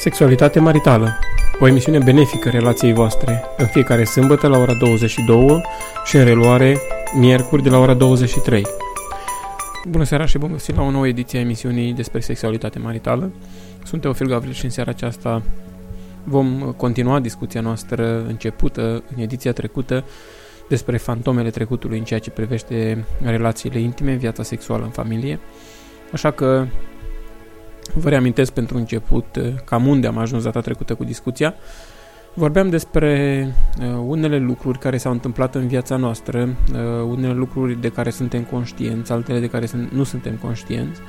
Sexualitate maritală o emisiune benefică relației voastre, în fiecare sâmbătă la ora 22 și în reluare miercuri de la ora 23. Bună seara și bun găsit la o nouă ediție a emisiunii despre sexualitate maritală. Sunt Teofil Gavril și în seara aceasta vom continua discuția noastră începută în ediția trecută despre fantomele trecutului în ceea ce privește relațiile intime, viața sexuală în familie. Așa că Vă reamintesc pentru început uh, cam unde am ajuns data trecută cu discuția. Vorbeam despre uh, unele lucruri care s-au întâmplat în viața noastră, uh, unele lucruri de care suntem conștienți, altele de care nu suntem conștienți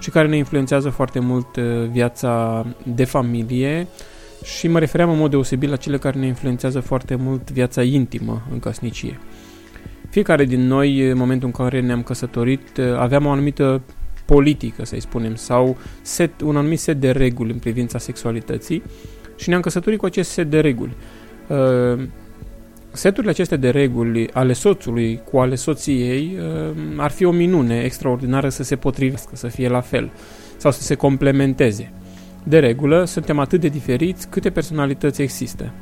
și care ne influențează foarte mult viața de familie și mă refeream în mod deosebit la cele care ne influențează foarte mult viața intimă în căsnicie. Fiecare din noi, în momentul în care ne-am căsătorit, aveam o anumită politică, să-i spunem, sau set, un anumit set de reguli în privința sexualității și ne-am căsătorit cu acest set de reguli. Uh, seturile acestea de reguli ale soțului cu ale soției uh, ar fi o minune extraordinară să se potrivească, să fie la fel sau să se complementeze. De regulă, suntem atât de diferiți câte personalități există.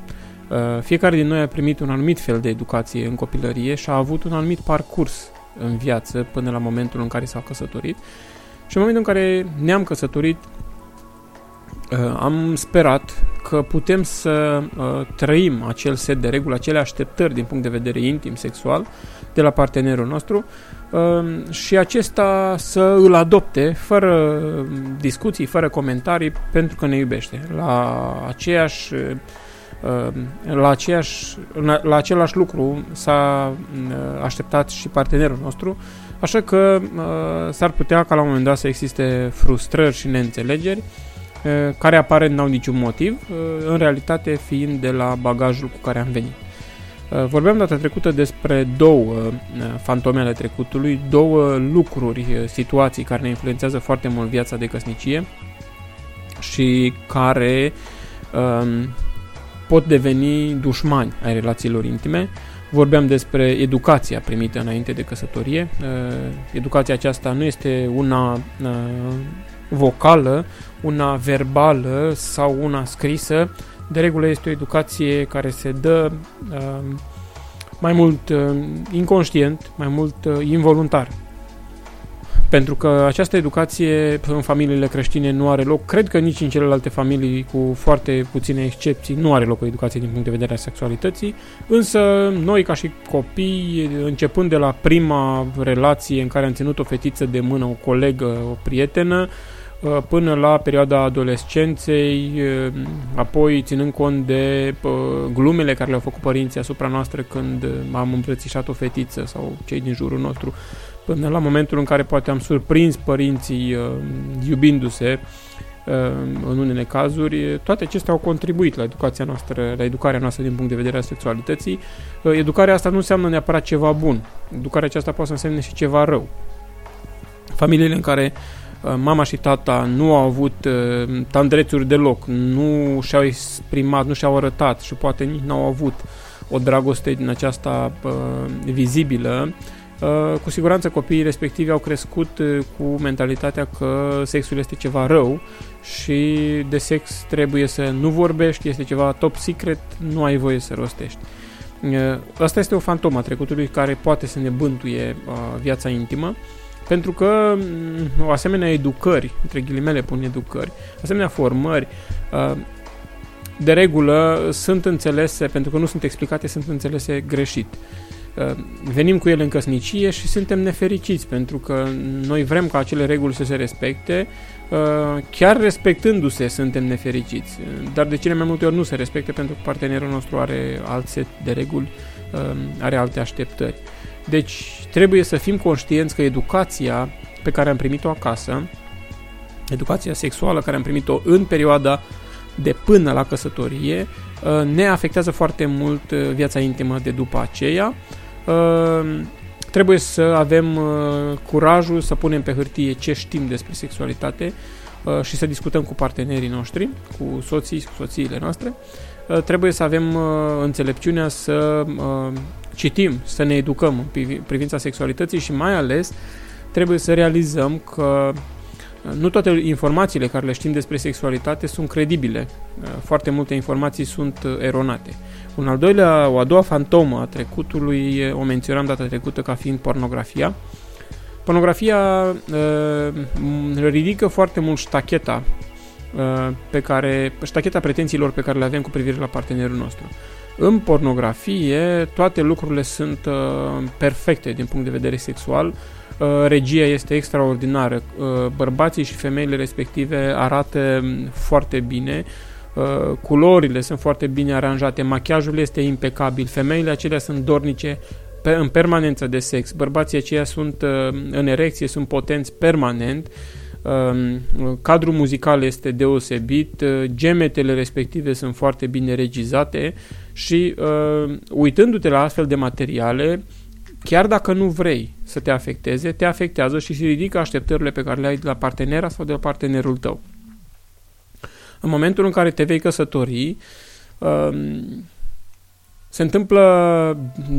Uh, fiecare din noi a primit un anumit fel de educație în copilărie și a avut un anumit parcurs în viață până la momentul în care s-a căsătorit și în momentul în care ne-am căsătorit, uh, am sperat că putem să uh, trăim acel set de reguli, acele așteptări din punct de vedere intim, sexual, de la partenerul nostru uh, și acesta să îl adopte fără discuții, fără comentarii, pentru că ne iubește. La aceeași la, aceeași, la același lucru s-a așteptat și partenerul nostru Așa că uh, s-ar putea ca la un moment dat să existe frustrări și neînțelegeri uh, care aparent n-au niciun motiv, uh, în realitate fiind de la bagajul cu care am venit. Uh, vorbeam data trecută despre două uh, fantome ale trecutului, două lucruri, uh, situații care ne influențează foarte mult viața de căsnicie și care uh, pot deveni dușmani ai relațiilor intime. Vorbeam despre educația primită înainte de căsătorie. Uh, educația aceasta nu este una uh, vocală, una verbală sau una scrisă. De regulă este o educație care se dă uh, mai mult inconștient, mai mult involuntar. Pentru că această educație în familiile creștine nu are loc, cred că nici în celelalte familii, cu foarte puține excepții, nu are loc o educație din punct de vedere a sexualității, însă noi ca și copii, începând de la prima relație în care am ținut o fetiță de mână, o colegă, o prietenă, până la perioada adolescenței, apoi ținând cont de glumele care le-au făcut părinții asupra noastră când am îmbrățișat o fetiță sau cei din jurul nostru, până la momentul în care poate am surprins părinții uh, iubindu-se uh, în unele cazuri, toate acestea au contribuit la educația noastră, la educarea noastră din punct de vedere a sexualității. Uh, educarea asta nu înseamnă neapărat ceva bun. Educarea aceasta poate să însemne și ceva rău. Familiile în care mama și tata nu au avut tandrețuri deloc, nu și-au exprimat, nu și-au arătat și poate nici nu au avut o dragoste din aceasta vizibilă, Uh, cu siguranță copiii respectivi au crescut uh, cu mentalitatea că sexul este ceva rău și de sex trebuie să nu vorbești, este ceva top secret, nu ai voie să rostești. Uh, asta este o fantomă a trecutului care poate să ne bântuie viața intimă, pentru că mm, o asemenea educări, între ghilimele pun educări, asemenea formări, de regulă sunt înțelese, pentru că nu sunt explicate, sunt înțelese greșit. Uh, venim cu ele în căsnicie și suntem nefericiți pentru că noi vrem ca acele reguli să se respecte, uh, chiar respectându-se suntem nefericiți, dar de cele mai multe ori nu se respecte pentru că partenerul nostru are alt set de reguli, uh, are alte așteptări. Deci trebuie să fim conștienți că educația pe care am primit-o acasă, educația sexuală care am primit-o în perioada de până la căsătorie, ne afectează foarte mult viața intimă de după aceea Ehm, trebuie să avem uh, curajul să punem pe hârtie ce știm despre sexualitate uh, și să discutăm cu partenerii noștri, cu soții, cu soțiile noastre. Uh, trebuie să avem înțelepciunea să citim, să ne educăm în privința sexualității și mai ales trebuie să realizăm că Nu toate informațiile care le știm despre sexualitate sunt credibile. Foarte multe informații sunt eronate. Un al doilea, o a doua fantomă a trecutului, o menționam data trecută ca fiind pornografia. Pornografia uh, ridică foarte mult ștacheta uh, pe care, ștacheta pretențiilor pe care le avem cu privire la partenerul nostru. În pornografie, toate lucrurile sunt uh, perfecte din punct de vedere sexual. Uh, regia este extraordinară. Uh, bărbații și femeile respective arată foarte bine. Uh, culorile sunt foarte bine aranjate, machiajul este impecabil, femeile acelea sunt dornice pe, în permanență de sex, bărbații aceia sunt uh, în erecție, sunt potenți permanent, uh, cadrul muzical este deosebit, uh, gemetele respective sunt foarte bine regizate și uh, uitându-te la astfel de materiale, chiar dacă nu vrei să te afecteze, te afectează și se ridică așteptările pe care le ai de la partenera sau de la partenerul tău. În momentul în care te vei căsători, um, se întâmplă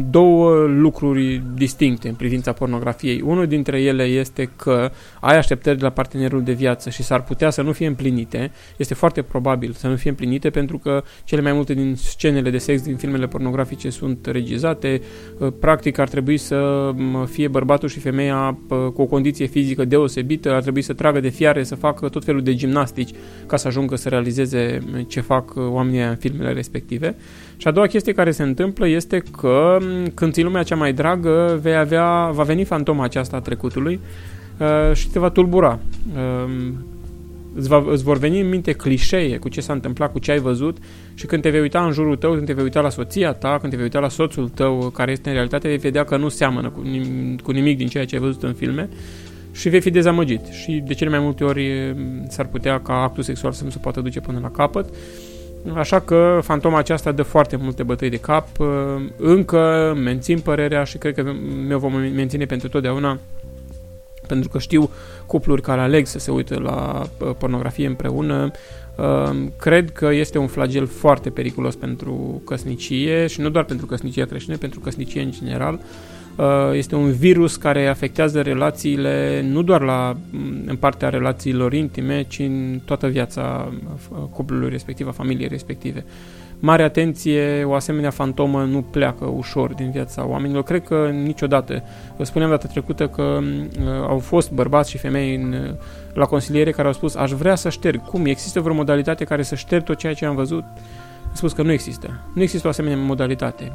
două lucruri distincte în privința pornografiei. Unul dintre ele este că ai așteptări de la partenerul de viață și s-ar putea să nu fie împlinite. Este foarte probabil să nu fie împlinite pentru că cele mai multe din scenele de sex din filmele pornografice sunt regizate. Practic ar trebui să fie bărbatul și femeia cu o condiție fizică deosebită, ar trebui să tragă de fiare, să facă tot felul de gimnastici ca să ajungă să realizeze ce fac oamenii în filmele respective. Și a doua chestie care se întâmplă este că când ții lumea cea mai dragă, vei avea, va veni fantoma aceasta a trecutului uh, și te va tulbura. Uh, îți, va, îți vor veni în minte clișee cu ce s-a întâmplat, cu ce ai văzut și când te vei uita în jurul tău, când te vei uita la soția ta, când te vei uita la soțul tău, care este în realitate, vei vedea că nu seamănă cu, cu nimic din ceea ce ai văzut în filme și vei fi dezamăgit. Și de cele mai multe ori s-ar putea ca actul sexual să nu se poată duce până la capăt. Așa că fantoma aceasta dă foarte multe bătăi de cap. Încă mențin părerea și cred că mi-o vom menține pentru totdeauna pentru că știu cupluri care aleg să se uite la pornografie împreună. Cred că este un flagel foarte periculos pentru căsnicie și nu doar pentru căsnicia creștină, pentru căsnicie în general. Uh, este un virus care afectează relațiile nu doar la, mm, în partea relațiilor intime, ci în toată viața uh, cuplului respectiv, a familiei respective. Mare atenție, o asemenea fantomă nu pleacă ușor din viața oamenilor. Cred că niciodată. Vă spuneam data trecută că uh, au fost bărbați și femei în, la consiliere care au spus aș vrea să șterg. Cum? Există vreo modalitate care să șterg tot ceea ce am văzut? a spus că nu există. Nu există o asemenea modalitate.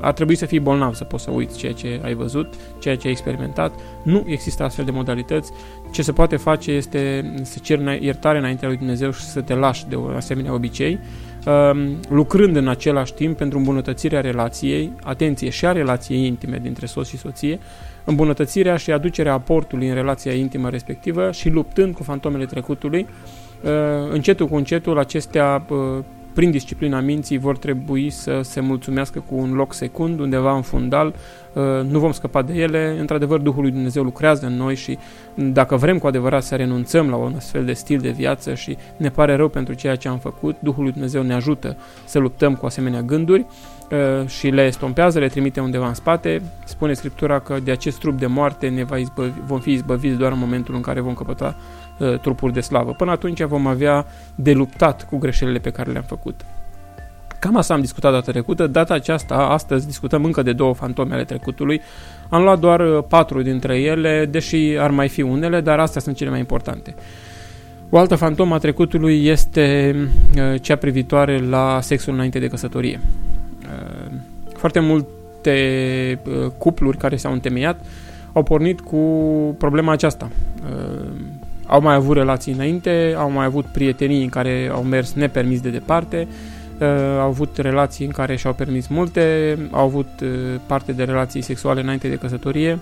Ar trebui să fii bolnav să poți să uiți ceea ce ai văzut, ceea ce ai experimentat. Nu există astfel de modalități. Ce se poate face este să ceri iertare înaintea lui Dumnezeu și să te lași de un asemenea obicei, lucrând în același timp pentru îmbunătățirea relației, atenție și a relației intime dintre soț și soție, îmbunătățirea și aducerea aportului în relația intimă respectivă și luptând cu fantomele trecutului, încetul cu încetul acestea prin disciplina minții vor trebui să se mulțumească cu un loc secund, undeva în fundal, uh, nu vom scăpa de ele, într-adevăr Duhul lui Dumnezeu lucrează în noi și dacă vrem cu adevărat să renunțăm la un astfel de stil de viață și ne pare rău pentru ceea ce am făcut, Duhul lui Dumnezeu ne ajută să luptăm cu asemenea gânduri uh, și le estompează, le trimite undeva în spate. Spune Scriptura că de acest trup de moarte ne va izbăvi, vom fi izbăviți doar în momentul în care vom căpăta Uh, trupuri de slavă. Până atunci vom avea de luptat cu greșelile pe care le-am făcut. Cam asta am discutat data trecută, data aceasta, astăzi discutăm încă de două fantome ale trecutului. Am luat doar uh, patru dintre ele, deși ar mai fi unele, dar astea sunt cele mai importante. O altă fantomă a trecutului este uh, cea privitoare la sexul înainte de căsătorie. Foarte multe cupluri care s-au întemeiat au pornit cu problema aceasta au mai avut relații înainte, au mai avut prietenii în care au mers nepermis de departe, uh, au avut relații în care și-au permis multe, au avut uh, parte de relații sexuale înainte de căsătorie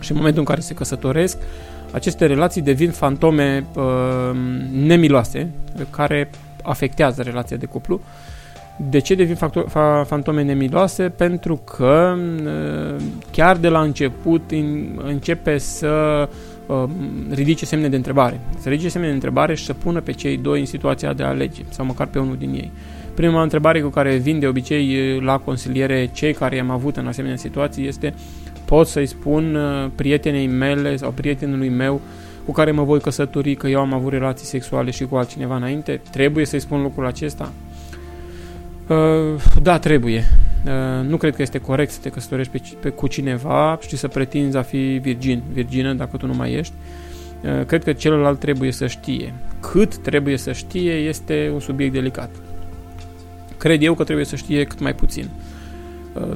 și în momentul în care se căsătoresc, aceste relații devin fantome uh, nemiloase care afectează relația de cuplu. De ce devin factor, fa, fantome nemiloase? Pentru că uh, chiar de la început in, începe să uh, uh, ridice semne de întrebare. Să ridice semne de întrebare și să pună pe cei doi în situația de a alege, sau măcar pe unul din ei. Prima întrebare cu care vin de obicei la consiliere cei care am avut în asemenea situații este pot să-i spun uh, prietenei mele sau prietenului meu cu care mă voi căsători că eu am avut relații sexuale și cu altcineva înainte? Trebuie să-i spun lucrul acesta? Uh, da, trebuie. Uh, nu cred că este corect să te căsătorești pe, pe, cu cineva și să pretinzi a fi virgin, virgină, dacă tu nu mai ești. Uh, cred că celălalt trebuie să știe. Cât trebuie să știe este un subiect delicat. Cred eu că trebuie să știe cât mai puțin. Uh, Uh,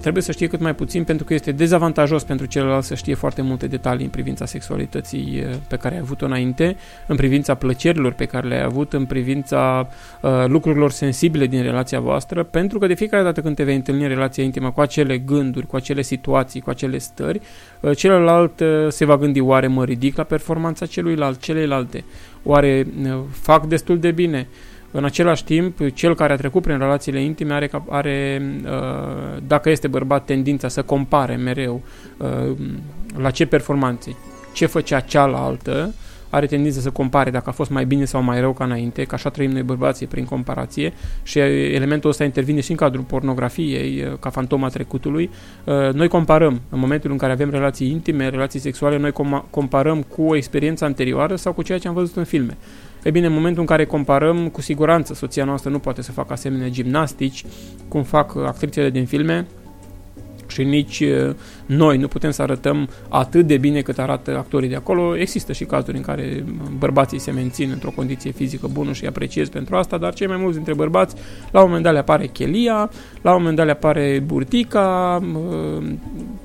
trebuie să știe cât mai puțin pentru că este dezavantajos pentru celălalt să știe foarte multe detalii în privința sexualității uh, pe care ai avut-o înainte, în privința plăcerilor pe care le-ai avut, în privința uh, lucrurilor sensibile din relația voastră, pentru că de fiecare dată când te vei întâlni în relația intimă cu acele gânduri, cu acele situații, cu acele stări, uh, celălalt uh, se va gândi oare mă ridic la performanța celuilalt, celelalte, oare uh, fac destul de bine, în același timp, cel care a trecut prin relațiile intime are, are uh, dacă este bărbat, tendința să compare mereu uh, la ce performanțe, ce făcea cealaltă, are tendința să compare dacă a fost mai bine sau mai rău ca înainte, că așa trăim noi bărbații prin comparație și elementul ăsta intervine și în cadrul pornografiei, uh, ca fantoma trecutului. Noi comparăm, în momentul în care avem relații intime, relații sexuale, noi comparăm cu experiența anterioară sau cu ceea ce am văzut în filme. E bine, în momentul în care comparăm, cu siguranță soția noastră nu poate să facă asemenea gimnastici cum fac actrițele din filme și nici noi nu putem să arătăm atât de bine cât arată actorii de acolo. Există și cazuri în care bărbații se mențin într-o condiție fizică bună și apreciez pentru asta, dar cei mai mulți dintre bărbați, la un moment dat le apare chelia, la un moment dat le apare burtica,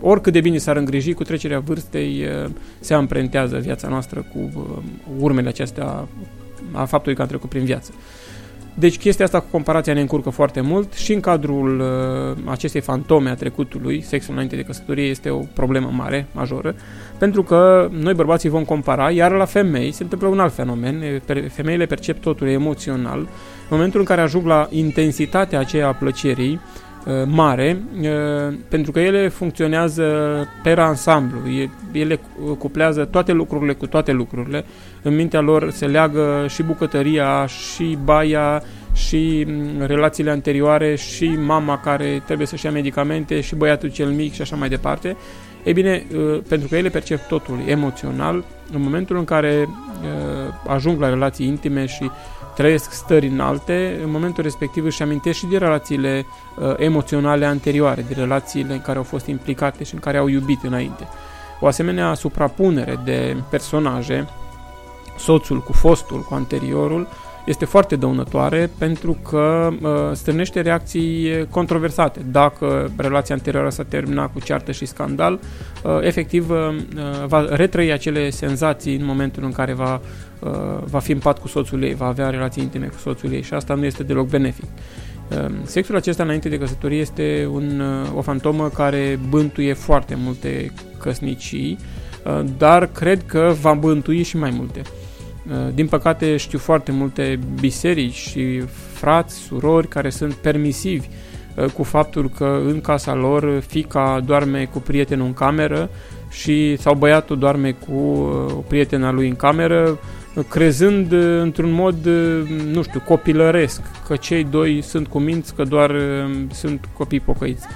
oricât de bine s-ar îngriji cu trecerea vârstei, se amprentează viața noastră cu urmele acestea a faptului că am trecut prin viață. Deci chestia asta cu comparația ne încurcă foarte mult și în cadrul uh, acestei fantome a trecutului, sexul înainte de căsătorie este o problemă mare, majoră, pentru că noi bărbații vom compara, iar la femei se întâmplă un alt fenomen, femeile percep totul emoțional, în momentul în care ajung la intensitatea aceea a plăcerii, Uh, mare, uh, pentru că ele funcționează per ansamblu, ele cuplează toate lucrurile cu toate lucrurile, în mintea lor se leagă și bucătăria, și baia, și mm, relațiile anterioare, și mama care trebuie să-și ia medicamente, și băiatul cel mic și așa mai departe. Ei bine, uh, pentru că ele percep totul emoțional, în momentul în care ajung la relații intime și trăiesc stări înalte, în momentul respectiv își amintesc și de relațiile uh, emoționale anterioare, de relațiile în care au fost implicate și în care au iubit înainte. O asemenea suprapunere de personaje, soțul cu fostul, cu anteriorul, este foarte dăunătoare pentru că uh, strânește reacții controversate. Dacă relația anterioară s-a terminat cu ceartă și scandal, uh, efectiv uh, va retrăi acele senzații în momentul în care va, uh, va fi în pat cu soțul ei, va avea relații intime cu soțul ei și asta nu este deloc benefic. Uh, sexul acesta înainte de căsătorie este un, uh, o fantomă care bântuie foarte multe căsnicii, uh, dar cred că va bântui și mai multe. Uh, din păcate știu foarte multe biserici și frați, surori care sunt permisivi uh, cu faptul că în casa lor fica doarme cu prietenul în cameră și sau băiatul doarme cu uh, prietena lui în cameră, crezând într-un mod, nu știu, copilăresc, că cei doi sunt cuminți, că doar sunt copii pocăiți.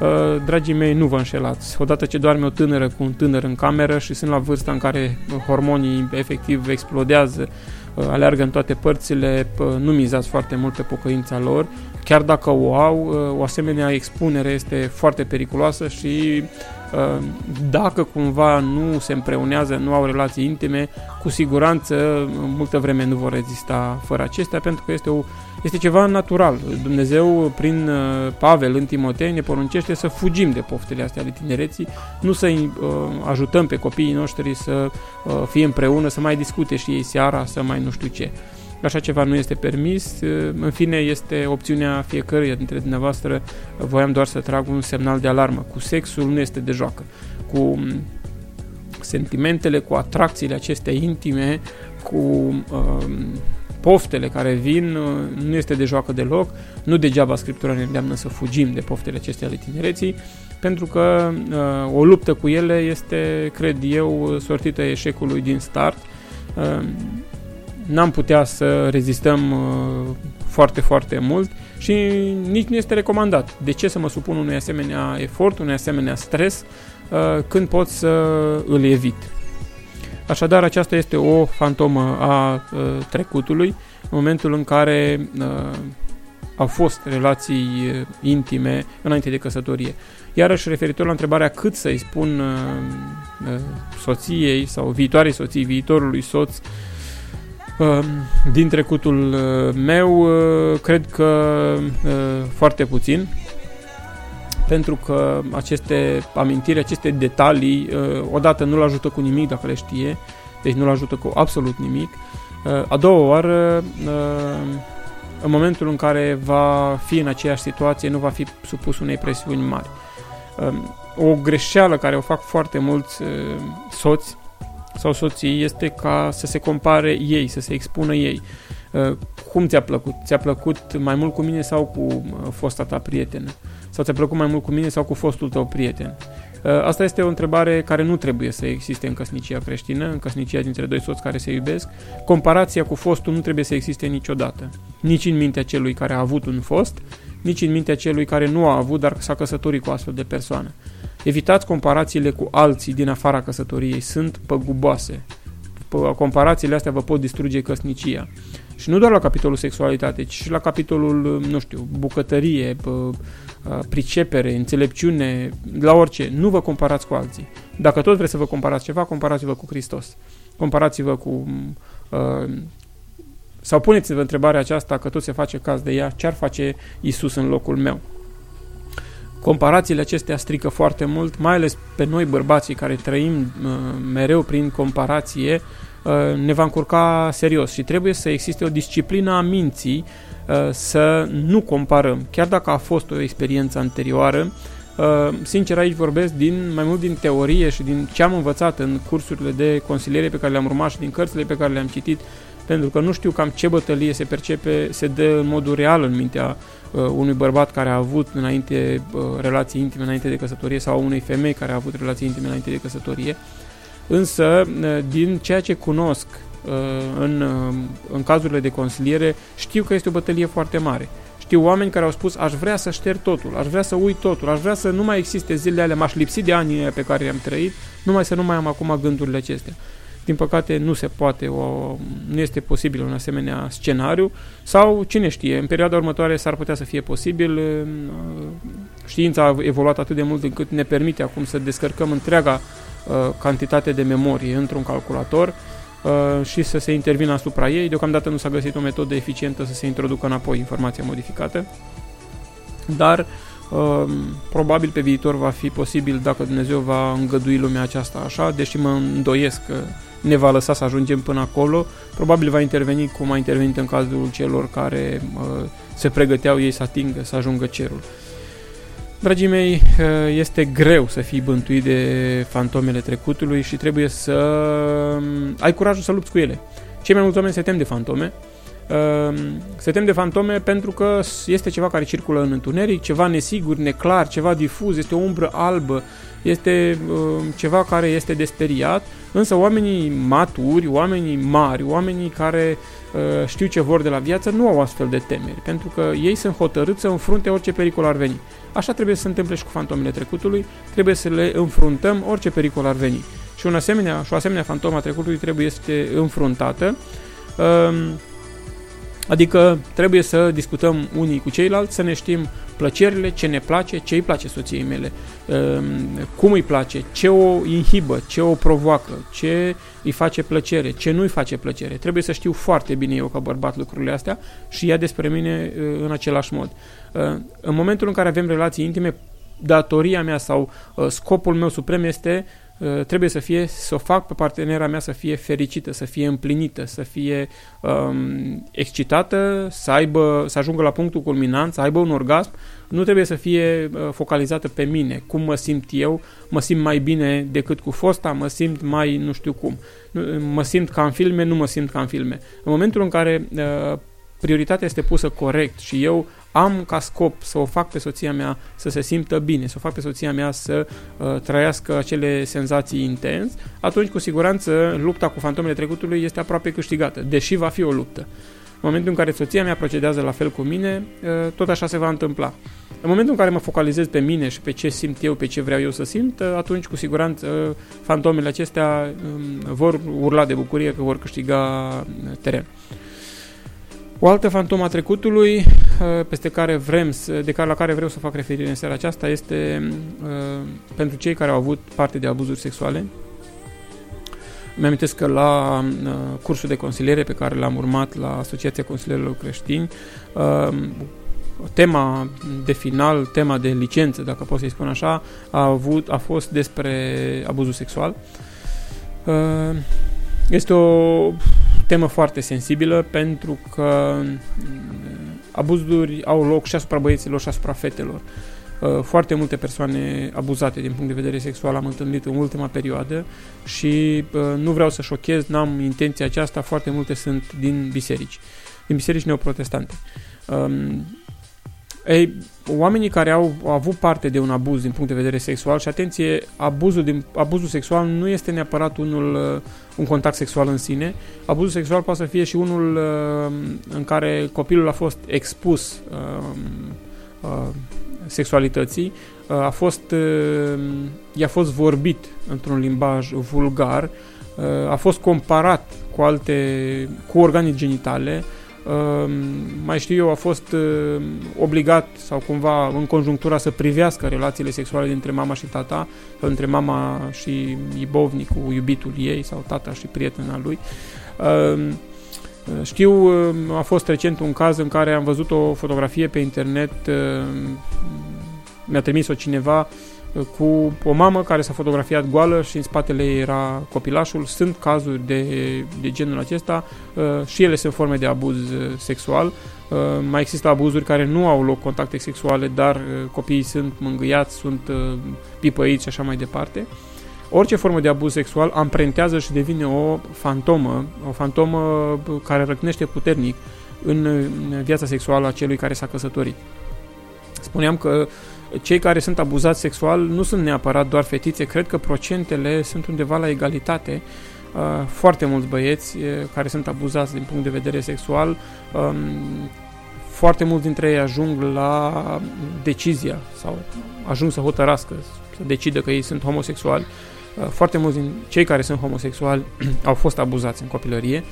Uh, dragii mei, nu vă înșelați. Odată ce doarme o tânără cu un tânăr în cameră și sunt la vârsta în care hormonii efectiv explodează, uh, aleargă în toate părțile, nu mizați foarte mult pe pocăința lor. Chiar dacă o au, uh, o asemenea expunere este foarte periculoasă și dacă cumva nu se împreunează, nu au relații intime, cu siguranță multă vreme nu vor rezista fără acestea, pentru că este, o, este ceva natural. Dumnezeu, prin uh, Pavel în Timotei, ne poruncește să fugim de poftele astea ale tinereții, nu să uh, ajutăm pe copiii noștri să uh, fie împreună, să mai discute și ei seara, să mai nu știu ce. Așa ceva nu este permis. În fine, este opțiunea fiecăruia dintre dumneavoastră. Voiam doar să trag un semnal de alarmă. Cu sexul nu este de joacă. Cu mm, sentimentele, cu atracțiile acestea intime, cu uh, poftele care vin, uh, nu este de joacă deloc. Nu degeaba Scriptura ne îndeamnă să fugim de poftele acestea ale tinereții, pentru că uh, o luptă cu ele este, cred eu, sortită eșecului din start. Uh, n-am putea să rezistăm uh, foarte, foarte mult și nici nu este recomandat. De ce să mă supun unui asemenea efort, unui asemenea stres, uh, când pot să îl evit? Așadar, aceasta este o fantomă a uh, trecutului, în momentul în care uh, au fost relații uh, intime înainte de căsătorie. Iarăși, referitor la întrebarea cât să-i spun uh, uh, soției sau viitoarei soții, viitorului soț, uh, din trecutul uh, meu, uh, cred că uh, foarte puțin, pentru că aceste amintiri, aceste detalii, uh, odată nu-l ajută cu nimic dacă le știe, deci nu-l ajută cu absolut nimic. Uh, a doua oară, uh, în momentul în care va fi în aceeași situație, nu va fi supus unei presiuni mari. Um, o greșeală care o fac foarte mulți soți sau soții este ca să se compare ei, să se expună ei. Cum ți-a plăcut? Ți-a plăcut mai mult cu mine sau cu fosta ta prietenă? Sau ți-a plăcut mai mult cu mine sau cu fostul tău prieten? Uh, asta este o întrebare care nu trebuie să existe în căsnicia creștină, în căsnicia dintre doi soți care se iubesc. Comparația cu fostul nu trebuie să existe niciodată. Nici în mintea celui care a avut un fost, nici în mintea celui care nu a avut, dar s-a căsătorit cu astfel de persoană. Evitați comparațiile cu alții din afara căsătoriei, sunt păguboase. Comparațiile astea vă pot distruge căsnicia. Și nu doar la capitolul sexualitate, ci și la capitolul, nu știu, bucătărie, pricepere, înțelepciune, la orice. Nu vă comparați cu alții. Dacă tot vreți să vă comparați ceva, comparați-vă cu Hristos. Comparați-vă cu... Uh, sau puneți-vă întrebarea aceasta, că tot se face caz de ea, ce ar face Isus în locul meu? Comparațiile acestea strică foarte mult, mai ales pe noi bărbații care trăim uh, mereu prin comparație, uh, ne va încurca serios și trebuie să existe o disciplină a minții Uh, să nu comparăm. Chiar dacă a fost o experiență anterioară, uh, sincer aici vorbesc din mai mult din teorie și din ce am învățat în cursurile de consiliere pe care le-am urmat și din cărțile pe care le-am citit, pentru că nu știu cam ce bătălie se percepe, se dă în modul real în mintea uh, unui bărbat care a avut înainte uh, relații intime înainte de căsătorie sau unei femei care a avut relații intime înainte de căsătorie. Însă, uh, din ceea ce cunosc Uh, în, uh, în cazurile de consiliere, știu că este o bătălie foarte mare. Știu oameni care au spus, aș vrea să șterg totul, aș vrea să uit totul, aș vrea să nu mai existe zilele alea, m-aș lipsi de anii pe care i-am trăit, numai să nu mai am acum gândurile acestea. Din păcate nu se poate, o, nu este posibil un asemenea scenariu sau cine știe, în perioada următoare s-ar putea să fie posibil. Uh, știința a evoluat atât de mult încât ne permite acum să descărcăm întreaga cantitate de memorie într-un calculator Uh, și să se intervină asupra ei. Deocamdată nu s-a găsit o metodă eficientă să se introducă înapoi informația modificată, dar uh, probabil pe viitor va fi posibil dacă Dumnezeu va îngădui lumea aceasta așa, deși mă îndoiesc că ne va lăsa să ajungem până acolo, probabil va interveni cum a intervenit în cazul celor care uh, se pregăteau ei să atingă, să ajungă cerul. Dragii mei, eh, este greu să fii bântuit de fantomele trecutului și trebuie să mm, ai curajul să lupți cu ele. Cei mai mulți oameni se tem de fantome. Eh, se tem de fantome pentru că este ceva care circulă în întuneric, ceva nesigur, neclar, ceva difuz, este o umbră albă, este uh, ceva care este desperiat, însă oamenii maturi, oamenii mari, oamenii care uh, știu ce vor de la viață nu au astfel de temeri, pentru că ei sunt hotărâți să înfrunte orice pericol ar veni. Așa trebuie să se întâmple și cu fantomele trecutului, trebuie să le înfruntăm orice pericol ar veni. Și, un asemenea, și o asemenea fantoma trecutului trebuie să fie înfruntată. Uh, Adică trebuie să discutăm unii cu ceilalți, să ne știm plăcerile, ce ne place, ce îi place soției mele, ehm, cum îi place, ce o inhibă, ce o provoacă, ce îi face plăcere, ce nu îi face plăcere. Trebuie să știu foarte bine eu ca bărbat lucrurile astea și ea despre mine în același mod. În momentul în care avem relații intime, datoria mea sau scopul meu suprem este Uh, trebuie să fie, să o fac pe partenera mea să fie fericită, să fie împlinită, să fie um, excitată, să aibă, să ajungă la punctul culminant, să aibă un orgasm, nu trebuie să fie uh, focalizată pe mine, cum mă simt eu, mă simt mai bine decât cu fosta, mă simt mai nu știu cum, mă simt ca în filme, nu mă simt ca în filme. În momentul în care uh, prioritatea este pusă corect și eu am ca scop să o fac pe soția mea să se simtă bine, să o fac pe soția mea să uh, trăiască acele senzații intens, atunci cu siguranță lupta cu fantomele trecutului este aproape câștigată, deși va fi o luptă. În momentul în care soția mea procedează la fel cu mine, uh, tot așa se va întâmpla. În momentul în care mă focalizez pe mine și pe ce simt eu, pe ce vreau eu să simt, atunci cu siguranță fantomele acestea um, vor urla de bucurie că vor câștiga teren. O altă fantomă a trecutului uh, peste care vrem să, de care, la care vreau să fac referire în seara aceasta este uh, pentru cei care au avut parte de abuzuri sexuale. Mi-am că la uh, cursul de consiliere pe care l-am urmat la Asociația Consilierilor Creștini, tema de final, tema de licență, dacă pot să-i spun așa, a, avut, a fost despre abuzul sexual. Este o temă foarte sensibilă pentru că mm, abuzuri au loc și asupra băieților și asupra fetelor. Uh, foarte multe persoane abuzate din punct de vedere sexual am întâlnit în ultima perioadă și uh, nu vreau să șochez, n-am intenția aceasta, foarte multe sunt din biserici, din biserici neoprotestante. Um, ei, oamenii care au, au avut parte de un abuz din punct de vedere sexual și atenție, abuzul, din, abuzul sexual nu este neapărat unul, uh, un contact sexual în sine. Abuzul sexual poate să fie și unul uh, în care copilul a fost expus uh, uh, sexualității, uh, a fost, uh, i-a fost vorbit într-un limbaj vulgar, uh, a fost comparat cu alte, cu organe genitale, Ehm, mai știu eu, a fost ehm, obligat sau cumva în conjunctura să privească relațiile sexuale dintre mama și tata, sau între mama și ibovnicul, iubitul ei sau tata și prietena lui. Ehm, știu, a fost recent un caz în care am văzut o fotografie pe internet, mi-a trimis-o cineva cu o mamă care s-a fotografiat goală și în spatele ei era copilașul. Sunt cazuri de, de genul acesta uh, și ele sunt forme de abuz uh, sexual. Uh, mai există abuzuri care nu au loc contacte sexuale, dar copiii sunt mângâiați, sunt pipăiți și așa mai departe. Orice formă de abuz sexual amprentează și devine o fantomă, o fantomă care răcnește puternic în viața sexuală a celui care s-a căsătorit. Spuneam că cei care sunt abuzați sexual nu sunt neapărat doar fetițe, cred că procentele sunt undeva la egalitate. Uh, foarte mulți băieți uh, care sunt abuzați din punct de vedere sexual, um, foarte mulți dintre ei ajung la decizia sau ajung să hotărască, să decidă că ei sunt homosexuali. Uh, foarte mulți din cei care sunt homosexuali au fost abuzați în copilărie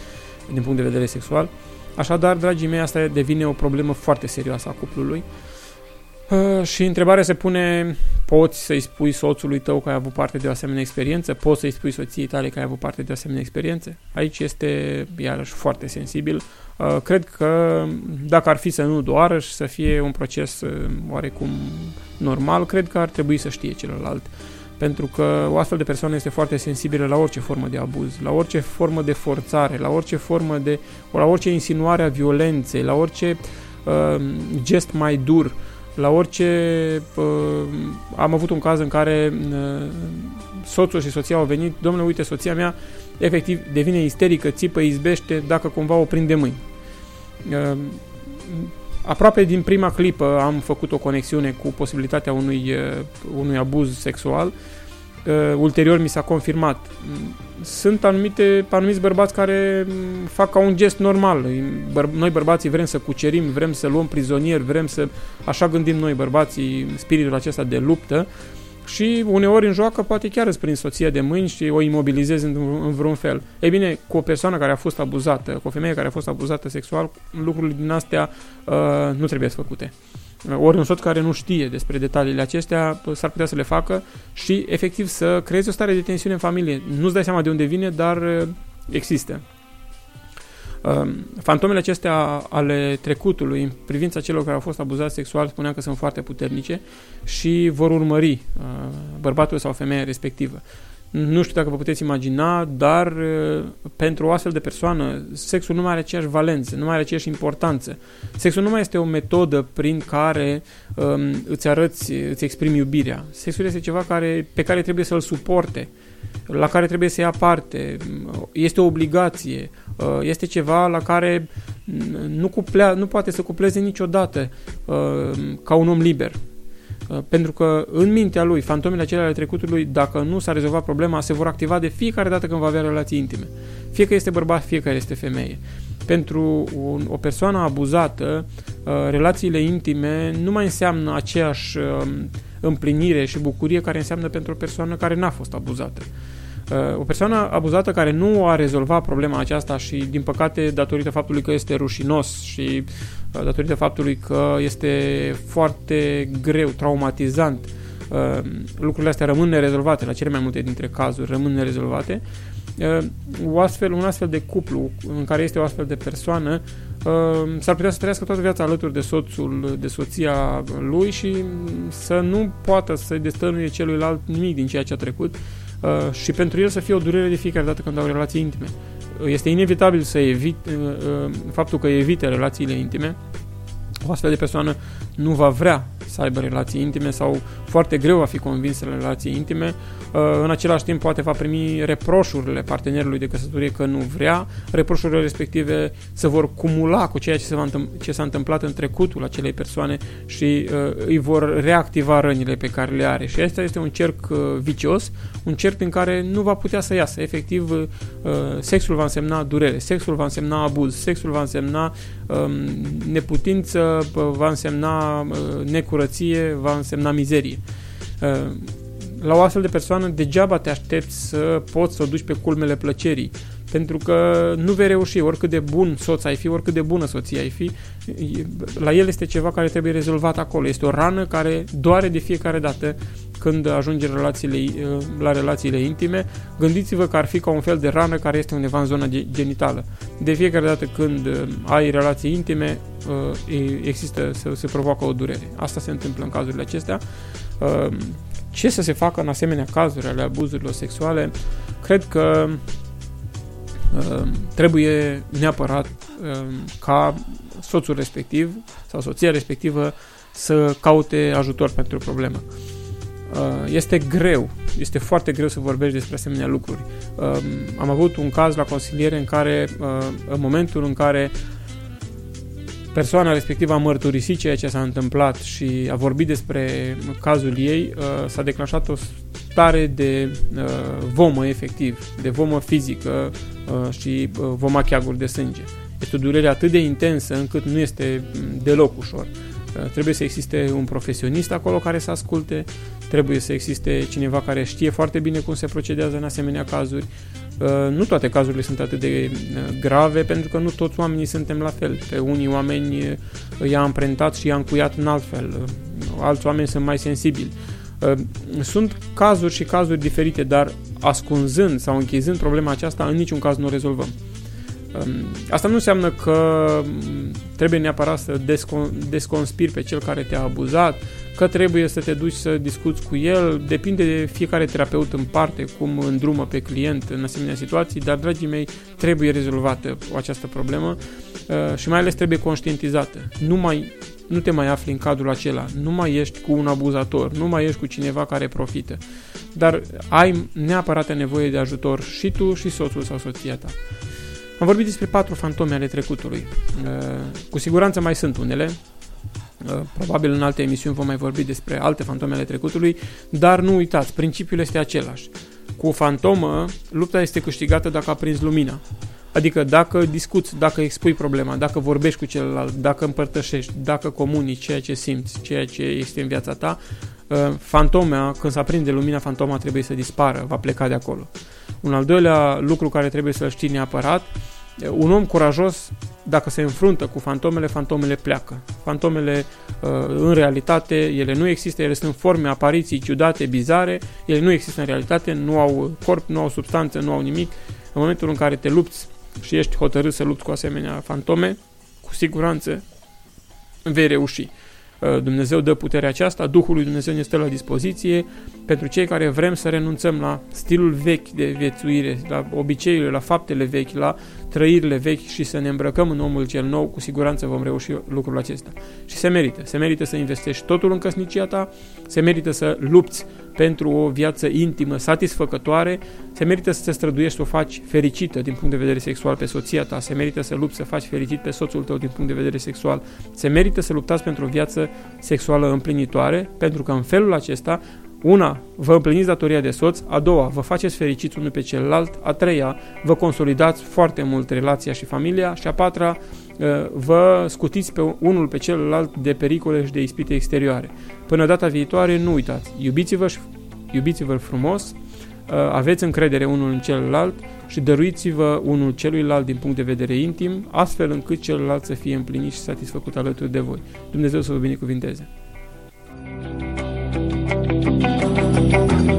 din punct de vedere sexual. Așadar, dragii mei, asta devine o problemă foarte serioasă a cuplului. Uh, și întrebarea se pune, poți să-i spui soțului tău că ai avut parte de o asemenea experiență? Poți să-i spui soției tale că ai avut parte de o asemenea experiență? Aici este, iarăși, foarte sensibil. Uh, cred că dacă ar fi să nu doară și să fie un proces uh, oarecum normal, cred că ar trebui să știe celălalt. Pentru că o astfel de persoană este foarte sensibilă la orice formă de abuz, la orice formă de forțare, la orice formă de, la orice insinuare a violenței, la orice uh, gest mai dur, uh, la orice... Uh, am avut un caz în care uh, soțul și soția au venit, domnule, uite, soția mea efectiv devine isterică, țipă, izbește dacă cumva o prinde mâini. Uh, aproape din prima clipă am făcut o conexiune cu posibilitatea unui, uh, unui abuz sexual. Uh, ulterior mi s-a confirmat sunt anumite, anumiți bărbați care fac ca un gest normal. Noi bărbații vrem să cucerim, vrem să luăm prizonieri, vrem să... Așa gândim noi bărbații, spiritul acesta de luptă și uneori în joacă poate chiar îți prind soția de mâini și o imobilizezi în, în vreun fel. Ei bine, cu o persoană care a fost abuzată, cu o femeie care a fost abuzată sexual, lucrurile din astea uh, nu trebuie să făcute. Ori un soț care nu știe despre detaliile acestea s-ar putea să le facă și efectiv să creeze o stare de tensiune în familie. Nu-ți dai seama de unde vine, dar uh, există. Um, fantomele acestea ale trecutului în privința celor care au fost abuzați sexual spuneam că sunt foarte puternice și vor urmări uh, bărbatul sau femeia respectivă. Nu știu dacă vă puteți imagina, dar uh, pentru o astfel de persoană, sexul nu mai are aceeași valență, nu mai are aceeași importanță. Sexul nu mai este o metodă prin care um, îți arăți, îți exprimi iubirea. Sexul este ceva care, pe care trebuie să-l suporte, la care trebuie să ia parte, este o obligație, uh, este ceva la care nu, cuplea, nu poate să cupleze niciodată uh, ca un om liber. Uh, pentru că în mintea lui, fantomele acelea ale trecutului, dacă nu s-a rezolvat problema, se vor activa de fiecare dată când va avea relații intime. Fie că este bărbat, fie că este femeie. Pentru un, o persoană abuzată, relațiile intime nu mai înseamnă aceeași um, împlinire și bucurie care înseamnă pentru o persoană care n-a fost abuzată. O persoană abuzată care nu a rezolvat problema aceasta și, din păcate, datorită faptului că este rușinos și datorită faptului că este foarte greu, traumatizant, lucrurile astea rămân nerezolvate, la cele mai multe dintre cazuri rămân nerezolvate, o astfel, un astfel de cuplu în care este o astfel de persoană s-ar putea să trăiască toată viața alături de soțul, de soția lui și să nu poată să-i destănuie celuilalt nimic din ceea ce a trecut și pentru el să fie o durere de fiecare dată când au relații intime. Este inevitabil să evite faptul că evite relațiile intime. O astfel de persoană nu va vrea să aibă relații intime sau foarte greu va fi convins în relații intime. Uh, în același timp poate va primi reproșurile partenerului de căsătorie că nu vrea, reproșurile respective se vor cumula cu ceea ce, se va ce s-a întâmplat în trecutul acelei persoane și uh, îi vor reactiva rănile pe care le are. Și asta este un cerc uh, vicios, un cerc în care nu va putea să iasă. Efectiv, uh, sexul va însemna durere, sexul va însemna abuz, sexul va însemna um, neputință, va însemna uh, necurăție, va însemna mizerie. Uh, la o astfel de persoană degeaba te aștepți să poți să o duci pe culmele plăcerii, pentru că nu vei reuși, oricât de bun soț ai fi, oricât de bună soție ai fi, la el este ceva care trebuie rezolvat acolo. Este o rană care doare de fiecare dată când ajunge relațiile, la relațiile intime. Gândiți-vă că ar fi ca un fel de rană care este undeva în zona genitală. De fiecare dată când uh, ai relații intime, uh, există, se, se provoacă o durere. Asta se întâmplă în cazurile acestea. Uh, ce să se facă în asemenea cazuri ale abuzurilor sexuale? Cred că trebuie neapărat ca soțul respectiv sau soția respectivă să caute ajutor pentru problemă. Este greu, este foarte greu să vorbești despre asemenea lucruri. Am avut un caz la consiliere în care, în momentul în care persoana respectivă a mărturisit ceea ce s-a întâmplat și a vorbit despre cazul ei, s-a declanșat o stare de vomă efectiv, de vomă fizică și voma cheaguri de sânge. Este o durere atât de intensă încât nu este deloc ușor. Trebuie să existe un profesionist acolo care să asculte, trebuie să existe cineva care știe foarte bine cum se procedează în asemenea cazuri. Nu toate cazurile sunt atât de grave pentru că nu toți oamenii suntem la fel. Pe unii oameni i-a amprentat și i-a încuiat în alt fel. Alți oameni sunt mai sensibili. Sunt cazuri și cazuri diferite, dar ascunzând sau închizând problema aceasta, în niciun caz nu o rezolvăm. Asta nu înseamnă că trebuie neapărat să descon- desconspiri pe cel care te-a abuzat, că trebuie să te duci să discuți cu el, depinde de fiecare terapeut în parte cum îndrumă pe client în asemenea situații, dar, dragii mei, trebuie rezolvată această problemă uh, și mai ales trebuie conștientizată. Nu, mai, nu te mai afli în cadrul acela, nu mai ești cu un abuzator, nu mai ești cu cineva care profită, dar ai neapărat nevoie de ajutor și tu și soțul sau soția ta. Am vorbit despre patru fantome ale trecutului. Uh, cu siguranță mai sunt unele, uh, Probabil în alte emisiuni vom mai vorbi despre alte fantome ale trecutului, dar nu uitați, principiul este același. Cu o fantomă, lupta este câștigată dacă aprinzi lumina. Adică dacă discuți, dacă expui problema, dacă vorbești cu celălalt, dacă împărtășești, dacă comunici ceea ce simți, ceea ce este în viața ta, uh, fantoma, când se aprinde lumina, fantoma trebuie să dispară, va pleca de acolo. Un al doilea lucru care trebuie să-l știi neapărat, un om curajos, dacă se înfruntă cu fantomele, fantomele pleacă. Fantomele, uh, în realitate, ele nu există, ele sunt forme, apariții ciudate, bizare, ele nu există în realitate, nu au corp, nu au substanță, nu au nimic. În momentul în care te lupți și ești hotărât să lupți cu asemenea fantome, cu siguranță vei reuși. Uh, Dumnezeu dă puterea aceasta, Duhul lui Dumnezeu ne stă la dispoziție. Pentru cei care vrem să renunțăm la stilul vechi de viețuire, la obiceiurile, la faptele vechi, la trăirile vechi și să ne îmbrăcăm în omul cel nou, cu siguranță vom reuși lucrul acesta. Și se merită. Se merită să investești totul în căsnicia ta, se merită să lupți pentru o viață intimă, satisfăcătoare, se merită să te străduiești să o faci fericită din punct de vedere sexual pe soția ta, se merită să lupți să faci fericit pe soțul tău din punct de vedere sexual, se merită să luptați pentru o viață sexuală împlinitoare, pentru că în felul acesta Una, vă împliniți datoria de soț, a doua, vă faceți fericiți unul pe celălalt, a treia, vă consolidați foarte mult relația și familia și a patra, uh, vă scutiți pe unul pe celălalt de pericole și de ispite exterioare. Până data viitoare, nu uitați, iubiți-vă și iubiți-vă frumos, uh, aveți încredere unul în celălalt și dăruiți-vă unul celuilalt din punct de vedere intim, astfel încât celălalt să fie împlinit și satisfăcut alături de voi. Dumnezeu să vă binecuvinteze! Música